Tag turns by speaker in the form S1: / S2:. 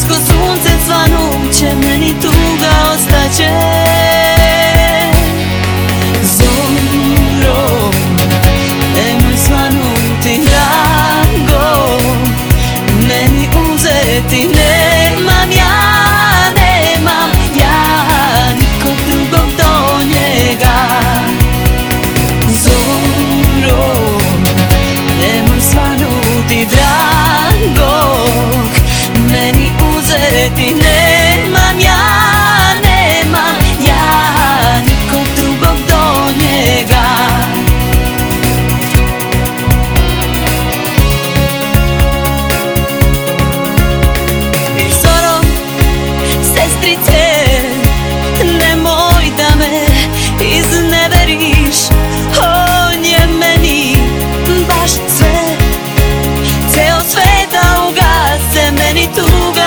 S1: Majsko sunce svanuće Meni tuga ostaće Zoro, 独。